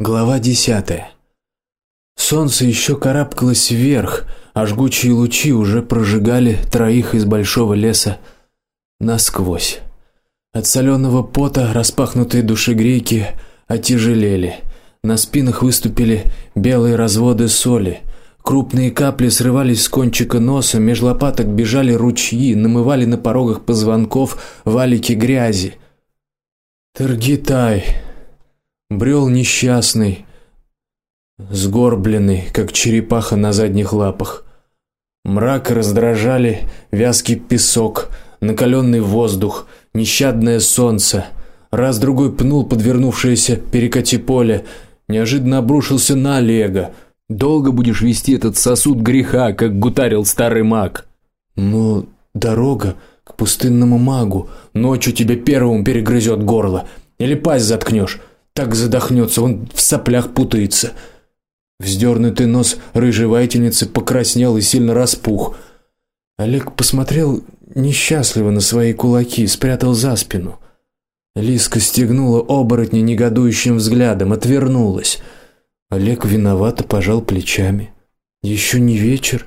Глава десятая. Солнце еще карабкалось вверх, а жгучие лучи уже прожигали троих из большого леса насквозь. От соленого пота распахнутые душегрейки отяжелели. На спинах выступили белые разводы соли. Крупные капли срывались с кончика носа, меж лопаток бежали ручьи, намывали на порогах позвонков валики грязи. Таргитай брел несчастный, сгорбленный, как черепаха на задних лапах. Мрак раздражали вязкий песок, накаленный воздух, нещадное солнце. Раз другой пнул подвернувшееся перекати поле, неожиданно обрушился на Олега. Долго будешь вести этот сосуд греха, как гутарил старый маг. Ну, дорога к пустынному магу. Ночью тебе первым перегрызет горло или пасть заткнешь так задохнется, он в соплях путается. Вздернутый нос рыжей воительницы покраснел и сильно распух. Олег посмотрел несчастливо на свои кулаки, спрятал за спину. Лиска стегнула оборотня негодующим взглядом, отвернулась. Олег виновато пожал плечами. Еще не вечер,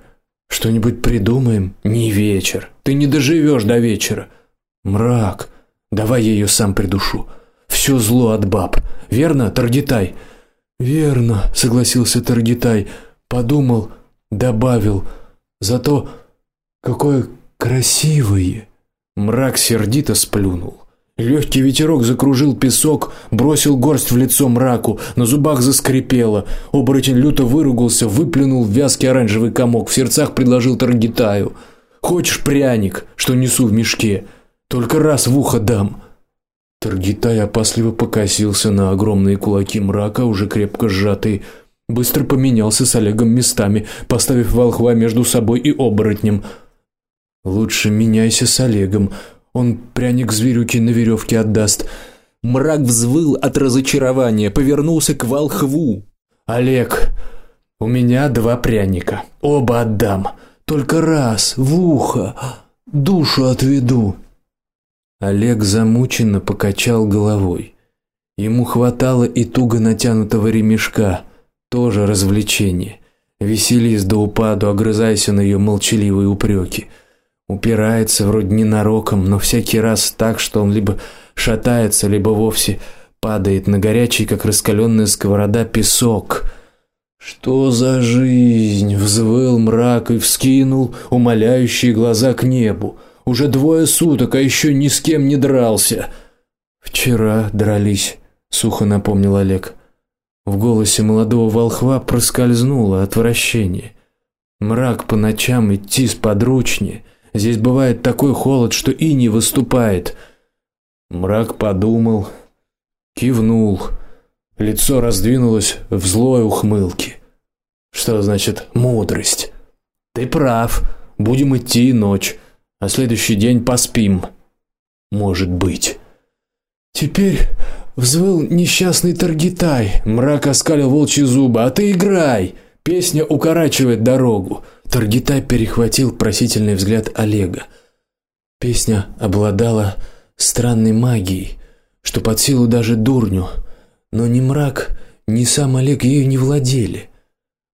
что-нибудь придумаем. Не вечер. Ты не доживешь до вечера. Мрак. Давай я ее сам придушу. Все зло от баб. Верно, Таргитай? Верно, согласился Таргитай. Подумал, добавил: "Зато какое красивое". Мрак сердито сплюнул. Легкий ветерок закружил песок, бросил горсть в лицо мраку, на зубах заскрипело. Оборотень люто выругался, выплюнул вязкий оранжевый комок, в сердцах предложил Таргитаю: "Хочешь пряник, что несу в мешке? Только раз в ухо дам". Таргитай опасливо покосился на огромные кулаки мрака, уже крепко сжатые, быстро поменялся с Олегом местами, поставив волхва между собой и оборотнем. Лучше меняйся с Олегом. Он пряник зверюки на веревке отдаст. Мрак взвыл от разочарования, повернулся к волхву. Олег, у меня два пряника. Оба отдам. Только раз в ухо душу отведу. Олег замученно покачал головой. Ему хватало и туго натянутого ремешка, тоже развлечение. Веселись до упаду, огрызаясь на ее молчаливые упреки. Упирается вроде не нароком, но всякий раз так, что он либо шатается, либо вовсе падает на горячий, как раскаленная сковорода, песок. Что за жизнь, взвыл мрак и вскинул умоляющие глаза к небу. Уже двое суток, а еще ни с кем не дрался. Вчера дрались, сухо напомнил Олег. В голосе молодого волхва проскользнуло отвращение. Мрак по ночам идти сподручнее. Здесь бывает такой холод, что и не выступает. Мрак подумал, кивнул. Лицо раздвинулось в злой ухмылке. Что значит мудрость? Ты прав. Будем идти ночь а следующий день поспим. Может быть. Теперь взвыл несчастный Таргитай. Мрак оскалил волчьи зубы. А ты играй. Песня укорачивает дорогу. Таргитай перехватил просительный взгляд Олега. Песня обладала странной магией, что под силу даже дурню, но ни мрак, ни сам Олег ею не владели.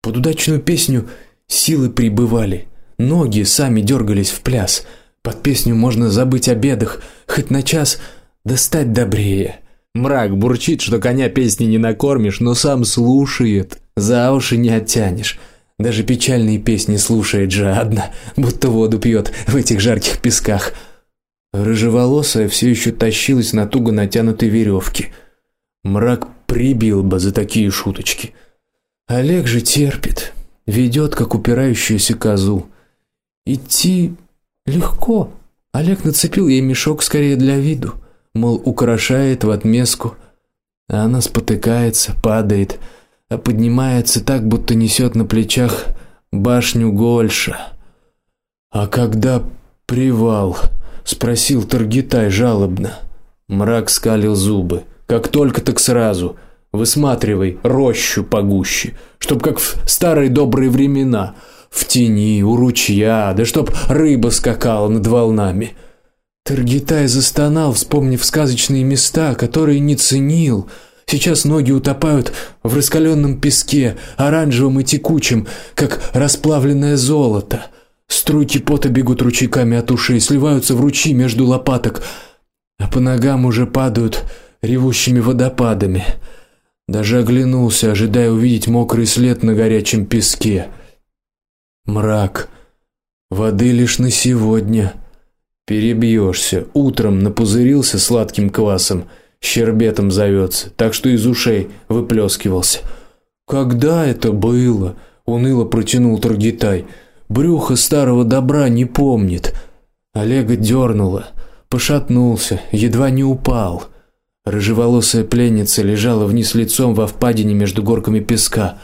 Под удачную песню силы прибывали, Ноги сами дергались в пляс. Под песню можно забыть о бедах, хоть на час достать добрее. Мрак бурчит, что коня песни не накормишь, но сам слушает. За уши не оттянешь. Даже печальные песни слушает жадно, будто воду пьет в этих жарких песках. Рыжеволосая все еще тащилась на туго натянутой веревке. Мрак прибил бы за такие шуточки. Олег же терпит, ведет как упирающуюся козу. Идти легко. Олег нацепил ей мешок скорее для виду, мол, украшает в отместку. А она спотыкается, падает, а поднимается так, будто несет на плечах башню Гольша. А когда привал? спросил Таргитай жалобно. Мрак скалил зубы. Как только так сразу. Высматривай рощу погуще, чтоб как в старые добрые времена в тени, у ручья, да чтоб рыба скакала над волнами. Таргитай застонал, вспомнив сказочные места, которые не ценил. Сейчас ноги утопают в раскаленном песке, оранжевом и текучем, как расплавленное золото. Струйки пота бегут ручейками от ушей, сливаются в ручьи между лопаток, а по ногам уже падают ревущими водопадами. Даже оглянулся, ожидая увидеть мокрый след на горячем песке. Мрак. Воды лишь на сегодня. Перебьешься. Утром напузырился сладким квасом щербетом зовется, так что из ушей выплескивался. Когда это было? уныло протянул Таргитай. Брюхо старого добра не помнит. Олега дернуло, пошатнулся, едва не упал. Рыжеволосая пленница лежала вниз лицом во впадине между горками песка.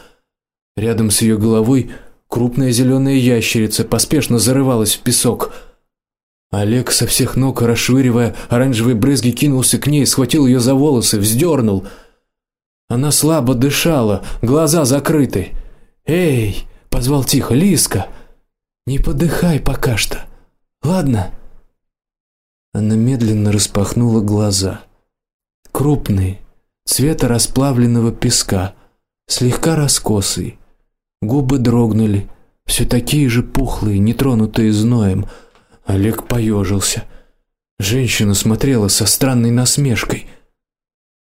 Рядом с ее головой крупная зеленая ящерица поспешно зарывалась в песок. Олег со всех ног, расшвыривая оранжевые брызги, кинулся к ней, схватил ее за волосы, вздернул. Она слабо дышала, глаза закрыты. "Эй!" позвал тихо Лиска. "Не подыхай пока что. Ладно?" Она медленно распахнула глаза. Крупные, цвета расплавленного песка, слегка раскосые. Губы дрогнули, все такие же пухлые, нетронутые зноем. Олег поежился. Женщина смотрела со странной насмешкой.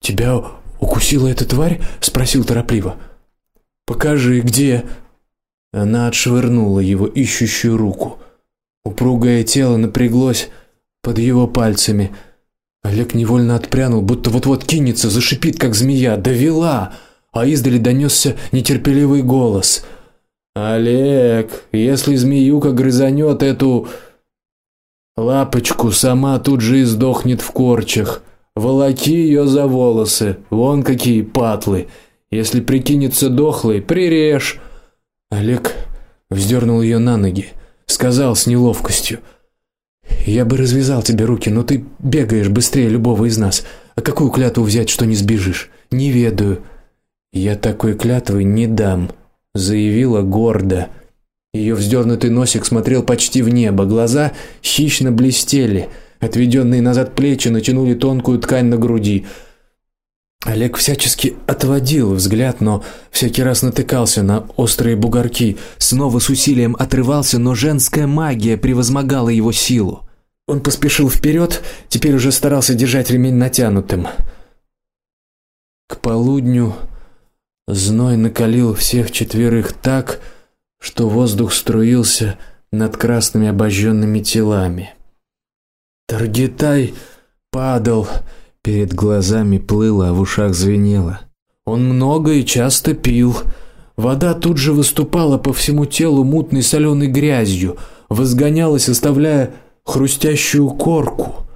Тебя укусила эта тварь? спросил торопливо. Покажи, где? Она отшвырнула его ищущую руку. Упругое тело напряглось под его пальцами. Олег невольно отпрянул, будто вот-вот кинется, зашипит как змея. Довела, а издали донесся нетерпеливый голос. Олег, если змеюка грызанет эту Лапочку сама тут же издохнет в корчах. Волоки ее за волосы, вон какие патлы. Если прикинется дохлой, прирежь. Олег вздернул ее на ноги, сказал с неловкостью: "Я бы развязал тебе руки, но ты бегаешь быстрее любого из нас. А какую клятву взять, что не сбежишь? Не ведаю. Я такой клятвы не дам", заявила гордо. Ее вздернутый носик смотрел почти в небо, глаза хищно блестели, отведенные назад плечи натянули тонкую ткань на груди. Олег всячески отводил взгляд, но всякий раз натыкался на острые бугорки, снова с усилием отрывался, но женская магия превозмогала его силу. Он поспешил вперед, теперь уже старался держать ремень натянутым. К полудню зной накалил всех четверых так, что воздух струился над красными обожженными телами. Таргитай падал, перед глазами плыло, а в ушах звенело. Он много и часто пил. Вода тут же выступала по всему телу мутной соленой грязью, возгонялась, оставляя хрустящую корку.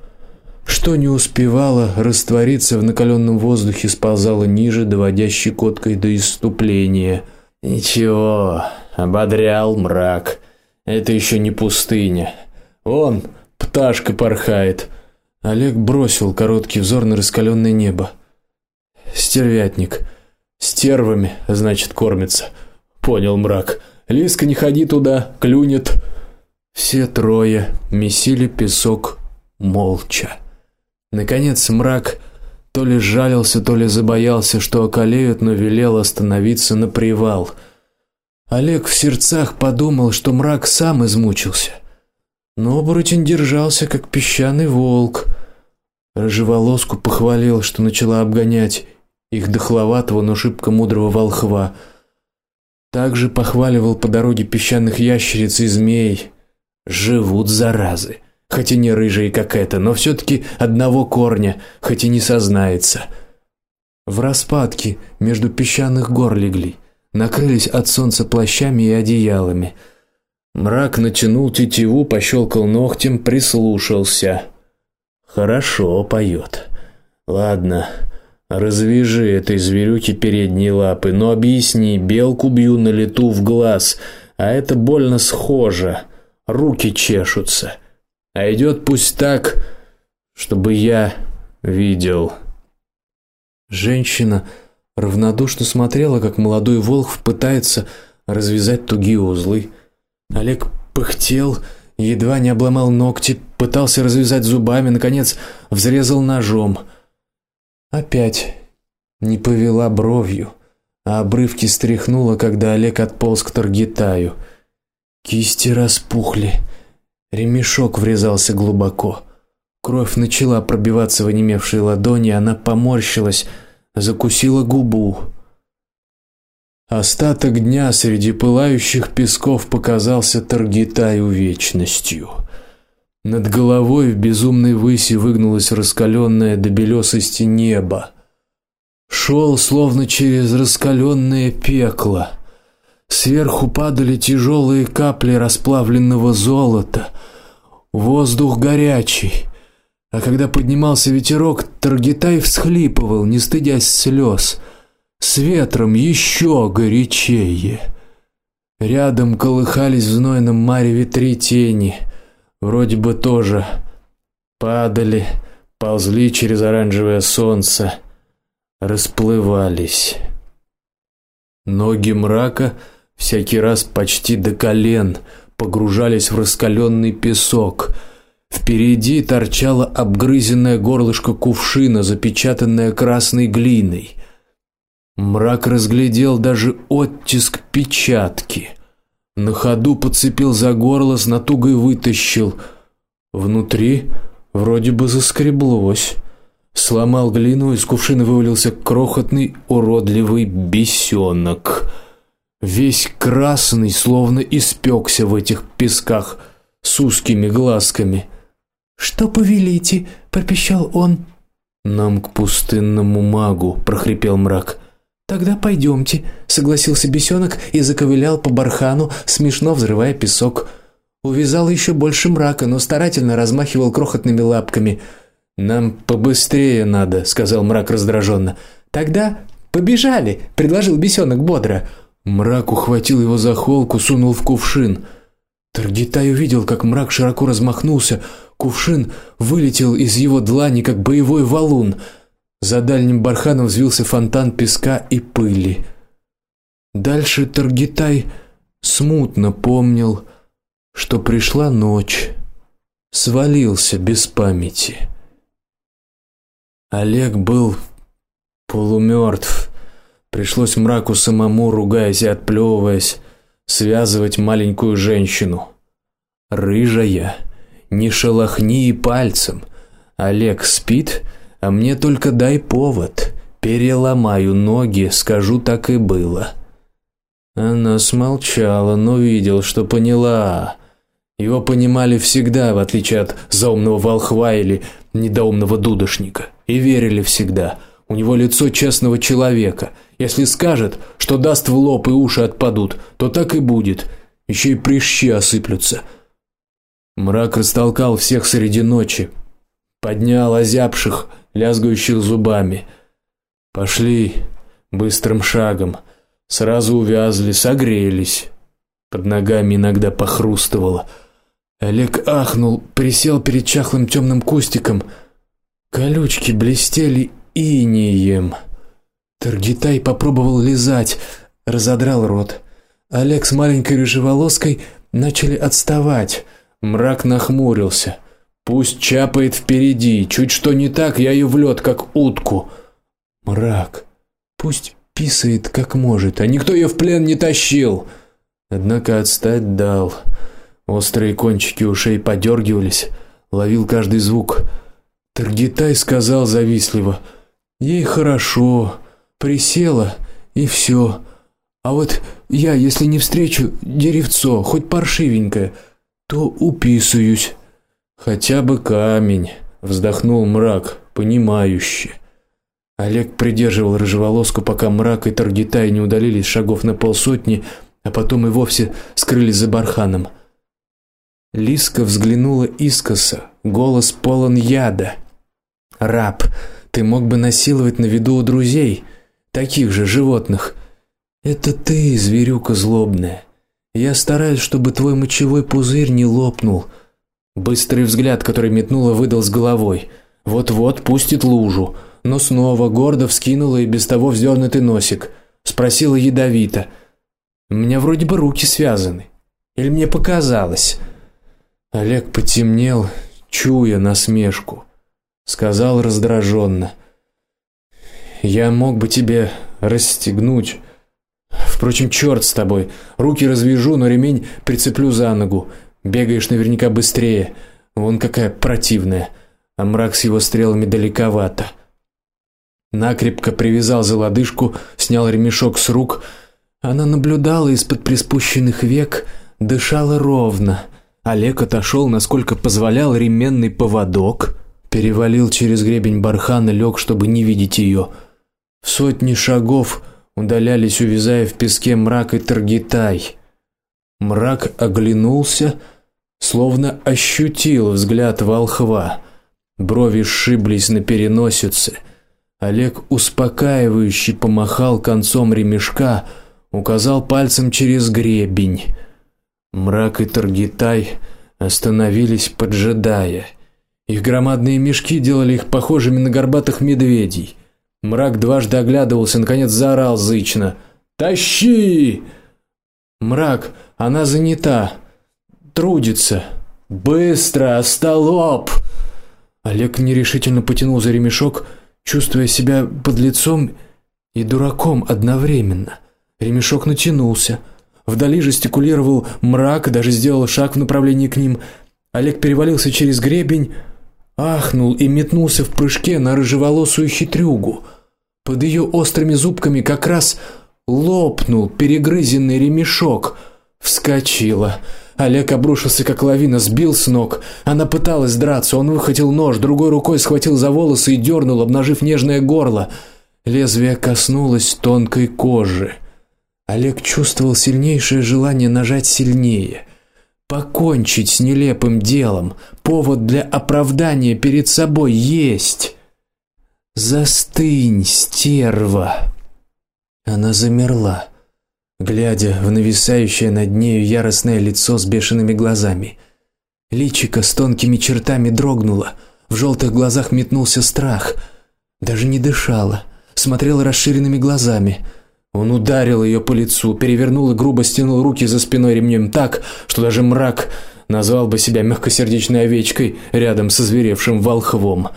Что не успевало раствориться в накаленном воздухе, сползало ниже, доводя щекоткой до иступления. Ничего, ободрял мрак. Это еще не пустыня. Он пташка порхает. Олег бросил короткий взор на раскаленное небо. Стервятник. Стервами, значит, кормится. Понял мрак. Лиска не ходи туда, клюнет. Все трое месили песок молча. Наконец мрак то ли жалился, то ли забоялся, что околеют, но велел остановиться на привал. Олег в сердцах подумал, что мрак сам измучился. Но оборотень держался как песчаный волк. Рыжеволоску похвалил, что начала обгонять их дохловатого, но шибко мудрого волхва. Также похваливал по дороге песчаных ящериц и змей. Живут заразы, хоть и не рыжие как это, но все таки одного корня, хоть и не сознается. В распадке между песчаных гор легли накрылись от солнца плащами и одеялами. Мрак натянул тетиву, пощелкал ногтем, прислушался. Хорошо поет. Ладно, развяжи этой зверюке передние лапы, но объясни, белку бью на лету в глаз, а это больно схоже. Руки чешутся. А идет пусть так, чтобы я видел. Женщина равнодушно смотрела, как молодой волк пытается развязать тугие узлы. Олег пыхтел, едва не обломал ногти, пытался развязать зубами, наконец взрезал ножом. Опять не повела бровью, а обрывки стряхнула, когда Олег отполз к Таргитаю. Кисти распухли, ремешок врезался глубоко. Кровь начала пробиваться в онемевшие ладони, она поморщилась, закусила губу. Остаток дня среди пылающих песков показался Таргитаю вечностью. Над головой в безумной выси выгнулось раскаленное до белесости небо. Шел словно через раскаленное пекло. Сверху падали тяжелые капли расплавленного золота. Воздух горячий. А когда поднимался ветерок, Таргитай всхлипывал, не стыдясь слез с ветром еще горячее. Рядом колыхались в знойном мареве три тени, вроде бы тоже падали, ползли через оранжевое солнце, расплывались. Ноги мрака всякий раз почти до колен погружались в раскаленный песок. Впереди торчало обгрызенное горлышко кувшина, запечатанное красной глиной. Мрак разглядел даже оттиск печатки. На ходу подцепил за горло, с натугой вытащил. Внутри вроде бы заскреблось. Сломал глину, из кувшина вывалился крохотный уродливый бесенок. Весь красный, словно испекся в этих песках с узкими глазками. Что повелите, пропищал он. Нам к пустынному магу, прохрипел мрак. Тогда пойдемте, согласился бесенок и заковылял по бархану, смешно взрывая песок. Увязал еще больше мрака, но старательно размахивал крохотными лапками. Нам побыстрее надо, сказал мрак раздраженно. Тогда побежали, предложил бесенок бодро. Мрак ухватил его за холку, сунул в кувшин. Таргитай увидел, как мрак широко размахнулся, кувшин вылетел из его длани, как боевой валун. За дальним барханом взвился фонтан песка и пыли. Дальше Таргитай смутно помнил, что пришла ночь, свалился без памяти. Олег был полумертв. Пришлось мраку самому, ругаясь и отплевываясь, связывать маленькую женщину. Рыжая, не шелохни и пальцем. Олег спит, а мне только дай повод, переломаю ноги, скажу так и было. Она смолчала, но видел, что поняла. Его понимали всегда, в отличие от заумного волхва или недоумного дудошника, и верили всегда. У него лицо честного человека. Если скажет, что даст в лоб и уши отпадут, то так и будет. Еще и прыщи осыплются. Мрак растолкал всех среди ночи, поднял озябших, лязгающих зубами. Пошли быстрым шагом, сразу увязли, согрелись. Под ногами иногда похрустывало. Олег ахнул, присел перед чахлым темным кустиком. Колючки блестели инеем. Таргитай попробовал лизать, разодрал рот. Олег с маленькой рыжеволоской начали отставать. Мрак нахмурился. Пусть чапает впереди, чуть что не так, я ее в лед как утку. Мрак. Пусть писает как может, а никто ее в плен не тащил. Однако отстать дал. Острые кончики ушей подергивались, ловил каждый звук. Таргитай сказал завистливо: "Ей хорошо, присела и все. А вот я, если не встречу деревцо, хоть паршивенькое, то уписываюсь. Хотя бы камень, вздохнул мрак, понимающе. Олег придерживал рыжеволоску, пока мрак и Таргитай не удалились шагов на полсотни, а потом и вовсе скрылись за барханом. Лиска взглянула искоса, голос полон яда. Раб, ты мог бы насиловать на виду у друзей, таких же животных. Это ты, зверюка злобная. Я стараюсь, чтобы твой мочевой пузырь не лопнул. Быстрый взгляд, который метнула, выдал с головой. Вот-вот пустит лужу, но снова гордо вскинула и без того вздернутый носик, спросила ядовито: "У меня вроде бы руки связаны, или мне показалось?" Олег потемнел, чуя насмешку, сказал раздраженно: Я мог бы тебе расстегнуть. Впрочем, черт с тобой. Руки развяжу, но ремень прицеплю за ногу. Бегаешь наверняка быстрее. Вон какая противная. А мрак с его стрелами далековато. Накрепко привязал за лодыжку, снял ремешок с рук. Она наблюдала из-под приспущенных век, дышала ровно. Олег отошел, насколько позволял ременный поводок, перевалил через гребень бархана, лег, чтобы не видеть ее. В сотни шагов удалялись, увязая в песке мрак и таргитай. Мрак оглянулся, словно ощутил взгляд волхва. Брови сшиблись на переносице. Олег успокаивающе помахал концом ремешка, указал пальцем через гребень. Мрак и Таргитай остановились, поджидая. Их громадные мешки делали их похожими на горбатых медведей. Мрак дважды оглядывался, наконец заорал зычно: "Тащи!" Мрак, она занята. Трудится. Быстро, остолоп. Олег нерешительно потянул за ремешок, чувствуя себя под лицом и дураком одновременно. Ремешок натянулся. Вдали жестикулировал мрак, даже сделал шаг в направлении к ним. Олег перевалился через гребень, ахнул и метнулся в прыжке на рыжеволосую хитрюгу. Под ее острыми зубками как раз лопнул перегрызенный ремешок. Вскочила. Олег обрушился как лавина, сбил с ног. Она пыталась драться, он выхватил нож, другой рукой схватил за волосы и дернул, обнажив нежное горло. Лезвие коснулось тонкой кожи. Олег чувствовал сильнейшее желание нажать сильнее, покончить с нелепым делом. Повод для оправдания перед собой есть. Застынь, стерва. Она замерла, глядя в нависающее над нею яростное лицо с бешеными глазами. Личико с тонкими чертами дрогнуло, в желтых глазах метнулся страх. Даже не дышала, смотрела расширенными глазами. Он ударил ее по лицу, перевернул и грубо стянул руки за спиной ремнем так, что даже мрак назвал бы себя мягкосердечной овечкой рядом со зверевшим волхвом.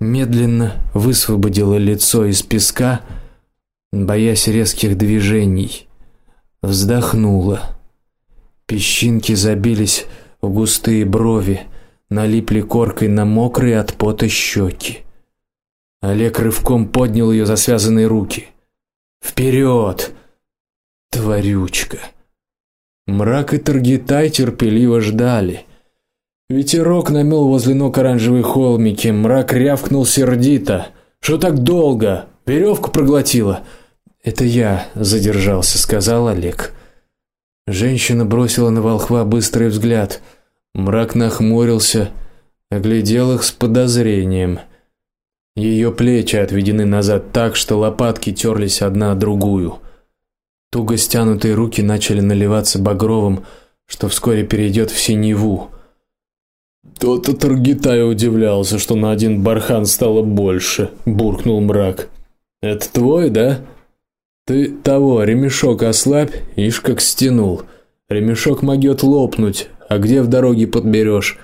Медленно высвободила лицо из песка, боясь резких движений. Вздохнула. Песчинки забились в густые брови, налипли коркой на мокрые от пота щеки. Олег рывком поднял ее за связанные руки. Вперед, тварючка. Мрак и Таргитай терпеливо ждали. Ветерок намел возле ног оранжевые холмики, мрак рявкнул сердито: "Что так долго? Веревку проглотила?" "Это я задержался", сказал Олег. Женщина бросила на волхва быстрый взгляд. Мрак нахмурился, оглядел их с подозрением. Ее плечи отведены назад так, что лопатки терлись одна о другую. Туго стянутые руки начали наливаться багровым, что вскоре перейдет в синеву. Тот-то Таргитай удивлялся, что на один бархан стало больше, буркнул мрак. Это твой, да? Ты того ремешок ослабь, ишь как стянул. Ремешок могёт лопнуть, а где в дороге подберешь?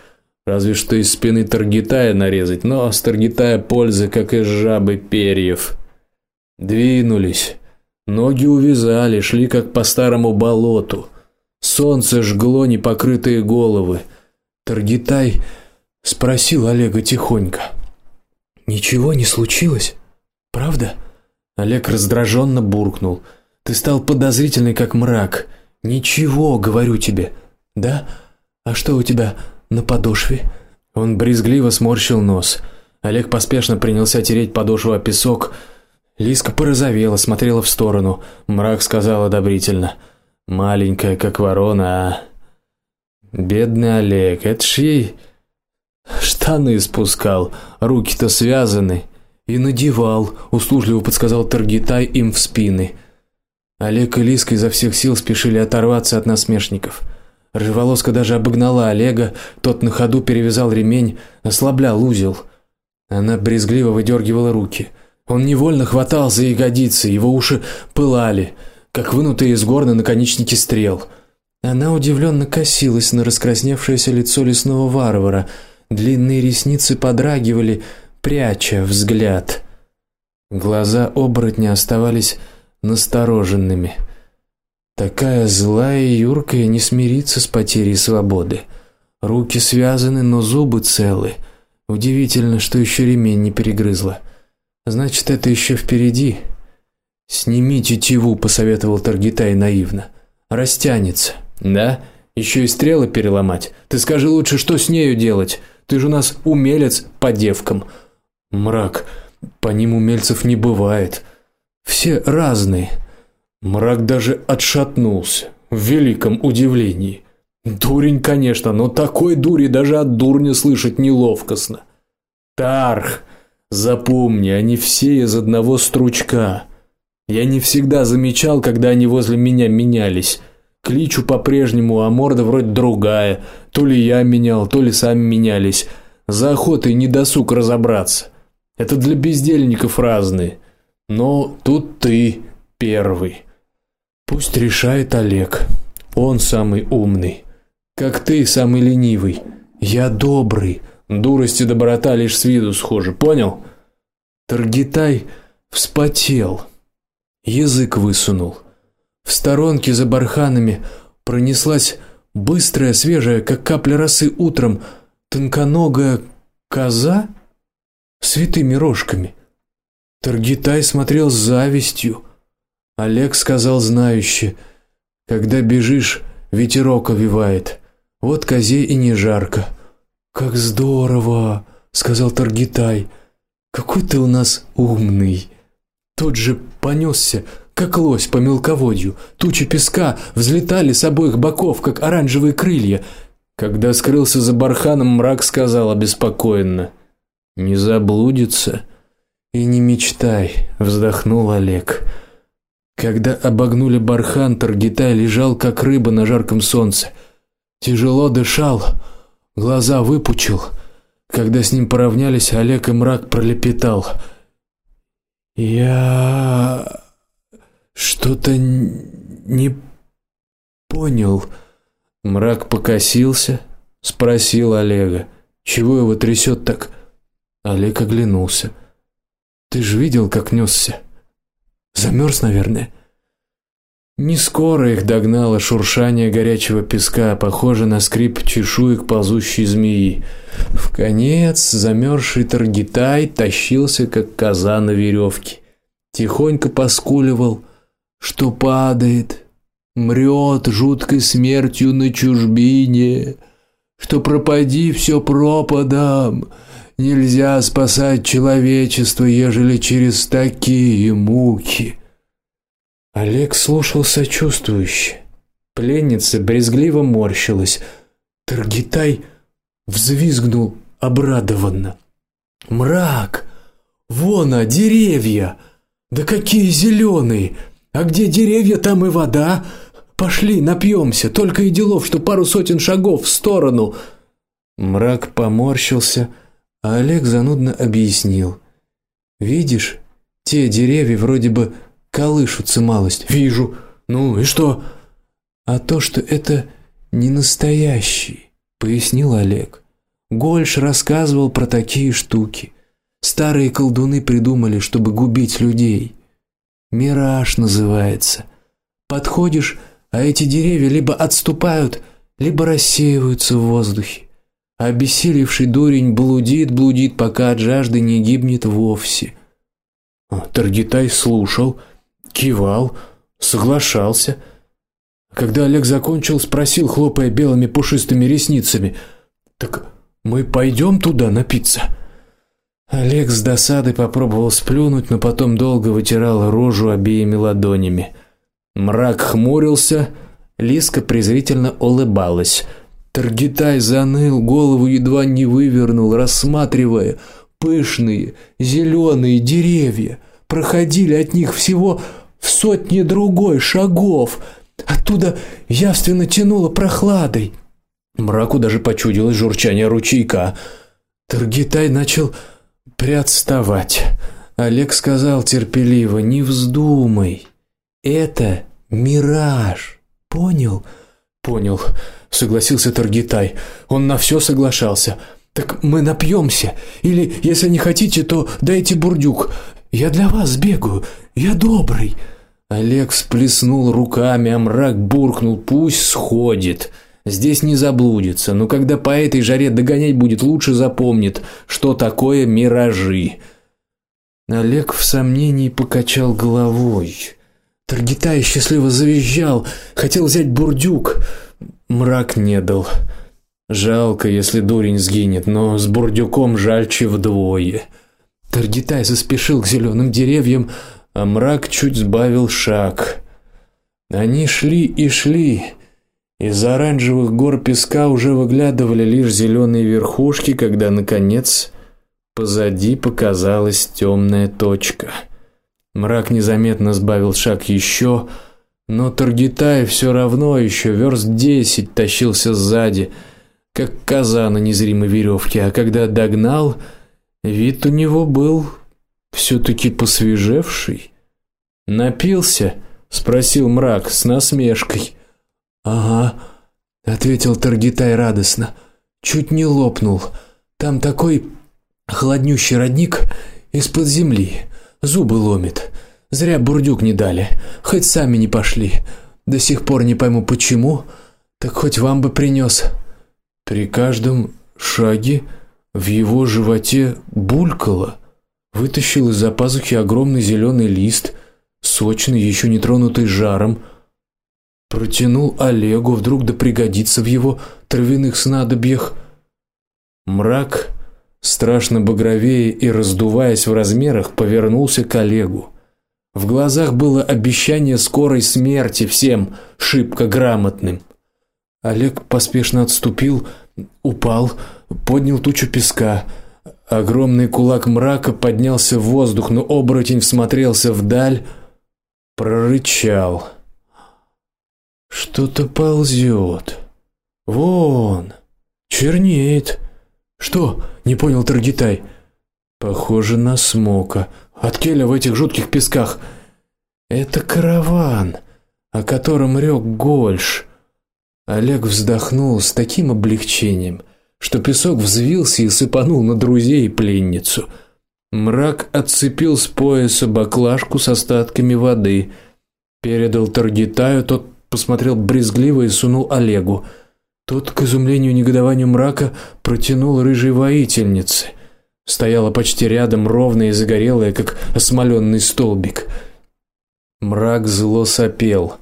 Разве что из спины таргитая нарезать, но с таргитая пользы, как из жабы перьев. Двинулись. Ноги увязали, шли как по старому болоту. Солнце жгло непокрытые головы. Таргитай спросил Олега тихонько: "Ничего не случилось? Правда?" Олег раздраженно буркнул: "Ты стал подозрительный как мрак. Ничего, говорю тебе. Да? А что у тебя на подошве. Он брезгливо сморщил нос. Олег поспешно принялся тереть подошву о песок. Лиска порозовела, смотрела в сторону. Мрак сказал одобрительно: "Маленькая, как ворона, а бедный Олег, это ж ей штаны спускал, руки-то связаны и надевал", услужливо подсказал Таргитай им в спины. Олег и Лиска изо всех сил спешили оторваться от насмешников. Рыжеволоска даже обогнала Олега, тот на ходу перевязал ремень, ослаблял узел. Она брезгливо выдергивала руки. Он невольно хватал за ягодицы, его уши пылали, как вынутые из горна наконечники стрел. Она удивленно косилась на раскрасневшееся лицо лесного варвара. Длинные ресницы подрагивали, пряча взгляд. Глаза оборотня оставались настороженными. Такая злая и юркая не смирится с потерей свободы. Руки связаны, но зубы целы. Удивительно, что еще ремень не перегрызла. Значит, это еще впереди. Сними тетиву, посоветовал Таргитай наивно. Растянется. Да? Еще и стрелы переломать. Ты скажи лучше, что с нею делать? Ты же у нас умелец по девкам. Мрак. По ним умельцев не бывает. Все разные. Мрак даже отшатнулся в великом удивлении. Дурень, конечно, но такой дури даже от дурня слышать неловкостно. Тарх, запомни, они все из одного стручка. Я не всегда замечал, когда они возле меня менялись. Кличу по-прежнему, а морда вроде другая. То ли я менял, то ли сами менялись. За охотой не досуг разобраться. Это для бездельников разные. Но тут ты первый. Пусть решает Олег. Он самый умный. Как ты самый ленивый. Я добрый. Дурость и доброта лишь с виду схожи, понял? Таргитай вспотел. Язык высунул. В сторонке за барханами пронеслась быстрая, свежая, как капля росы утром, тонконогая коза с витыми рожками. Таргитай смотрел с завистью. Олег сказал знающе: "Когда бежишь, ветерок овивает. Вот козе и не жарко". Как здорово, сказал Таргитай. Какой ты у нас умный. Тот же понесся как лось по мелководью. Тучи песка взлетали с обоих боков, как оранжевые крылья. Когда скрылся за барханом, мрак сказал обеспокоенно: "Не заблудится и не мечтай", вздохнул Олег. Когда обогнули бархан, Таргитай лежал как рыба на жарком солнце. Тяжело дышал, глаза выпучил. Когда с ним поравнялись, Олег и мрак пролепетал: "Я что-то не понял. Мрак покосился, спросил Олега: "Чего его трясет так?" Олег оглянулся. "Ты же видел, как нёсся? Замерз, наверное". Не скоро их догнало шуршание горячего песка, похоже на скрип чешуек ползущей змеи. В конец замерзший таргитай тащился как коза на веревке. Тихонько поскуливал, что падает, мрет жуткой смертью на чужбине, что пропади все пропадом. Нельзя спасать человечество, ежели через такие муки. Олег слушал сочувствующе. Пленница брезгливо морщилась. Таргитай взвизгнул обрадованно. Мрак. Вон, а деревья. Да какие зеленые! А где деревья, там и вода. Пошли, напьемся, только и делов, что пару сотен шагов в сторону. Мрак поморщился, а Олег занудно объяснил: "Видишь, те деревья вроде бы колышутся малость. Вижу. Ну и что? А то, что это не настоящий, пояснил Олег. Гольш рассказывал про такие штуки. Старые колдуны придумали, чтобы губить людей. Мираж называется. Подходишь, а эти деревья либо отступают, либо рассеиваются в воздухе. А обессилевший дурень блудит, блудит, пока от жажды не гибнет вовсе. А Таргитай слушал, кивал, соглашался. Когда Олег закончил, спросил, хлопая белыми пушистыми ресницами: "Так мы пойдем туда напиться?" Олег с досадой попробовал сплюнуть, но потом долго вытирал рожу обеими ладонями. Мрак хмурился, Лиска презрительно улыбалась. Таргитай заныл, голову едва не вывернул, рассматривая пышные зеленые деревья. Проходили от них всего в сотни другой шагов. Оттуда явственно тянуло прохладой. Мраку даже почудилось журчание ручейка. Таргитай начал приотставать. Олег сказал терпеливо: "Не вздумай. Это мираж. Понял?" "Понял", согласился Таргитай. Он на все соглашался. Так мы напьемся, или, если не хотите, то дайте бурдюк. Я для вас сбегаю. Я добрый. Олег всплеснул руками, а мрак буркнул: "Пусть сходит. Здесь не заблудится, но когда по этой жаре догонять будет, лучше запомнит, что такое миражи". Олег в сомнении покачал головой. Таргитай счастливо завизжал, хотел взять бурдюк, мрак не дал. Жалко, если дурень сгинет, но с бурдюком жальче вдвое. Таргитай заспешил к зеленым деревьям, а мрак чуть сбавил шаг. Они шли и шли. Из оранжевых гор песка уже выглядывали лишь зеленые верхушки, когда наконец позади показалась темная точка. Мрак незаметно сбавил шаг еще, но Таргитай все равно еще верст десять тащился сзади, как коза на незримой веревке, а когда догнал, вид у него был все таки посвежевший. Напился? спросил мрак с насмешкой. Ага, ответил Таргитай радостно. Чуть не лопнул. Там такой холоднющий родник из-под земли. Зубы ломит. Зря бурдюк не дали. Хоть сами не пошли. До сих пор не пойму почему. Так хоть вам бы принес. При каждом шаге в его животе булькало. Вытащил из-за пазухи огромный зеленый лист, сочный, еще не тронутый жаром. Протянул Олегу, вдруг да пригодится в его травяных снадобьях. Мрак, страшно багровее и раздуваясь в размерах, повернулся к Олегу. В глазах было обещание скорой смерти всем шибко грамотным. Олег поспешно отступил, упал, поднял тучу песка. Огромный кулак мрака поднялся в воздух, но оборотень всмотрелся вдаль, прорычал: "Что-то ползет. Вон, чернеет. Что?" не понял Таргитай. "Похоже на смока. От Келя в этих жутких песках. Это караван, о котором рёк Гольш". Олег вздохнул с таким облегчением, что песок взвился и сыпанул на друзей и пленницу. Мрак отцепил с пояса баклажку с остатками воды, передал Таргитаю, тот посмотрел брезгливо и сунул Олегу. Тот, к изумлению и негодованию мрака, протянул рыжей воительнице. Стояла почти рядом, ровная и загорелая, как осмоленный столбик. Мрак зло сопел.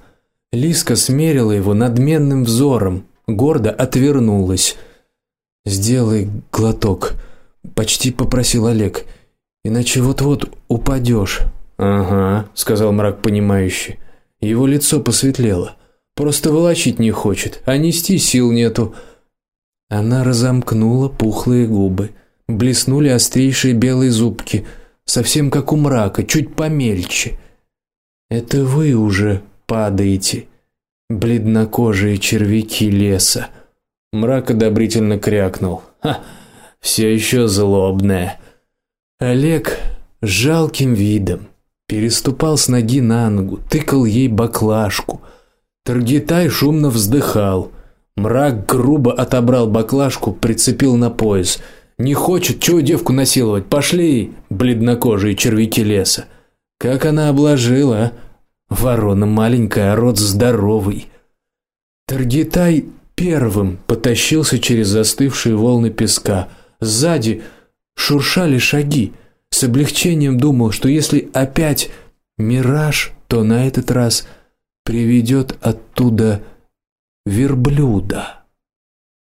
Лиска смерила его надменным взором, гордо отвернулась. Сделай глоток, почти попросил Олег. Иначе вот-вот упадешь. Ага, сказал мрак понимающе. Его лицо посветлело. Просто волочить не хочет, а нести сил нету. Она разомкнула пухлые губы, блеснули острейшие белые зубки, совсем как у мрака, чуть помельче. Это вы уже падаете, бледнокожие червяки леса. Мрак одобрительно крякнул. Ха, все еще злобная. Олег жалким видом переступал с ноги на ногу, тыкал ей баклажку. Таргитай шумно вздыхал. Мрак грубо отобрал баклажку, прицепил на пояс. Не хочет чего девку насиловать. Пошли, бледнокожие червяки леса. Как она обложила, а? Ворона маленькая, а рот здоровый. Таргитай первым потащился через застывшие волны песка. Сзади шуршали шаги. С облегчением думал, что если опять мираж, то на этот раз приведет оттуда верблюда.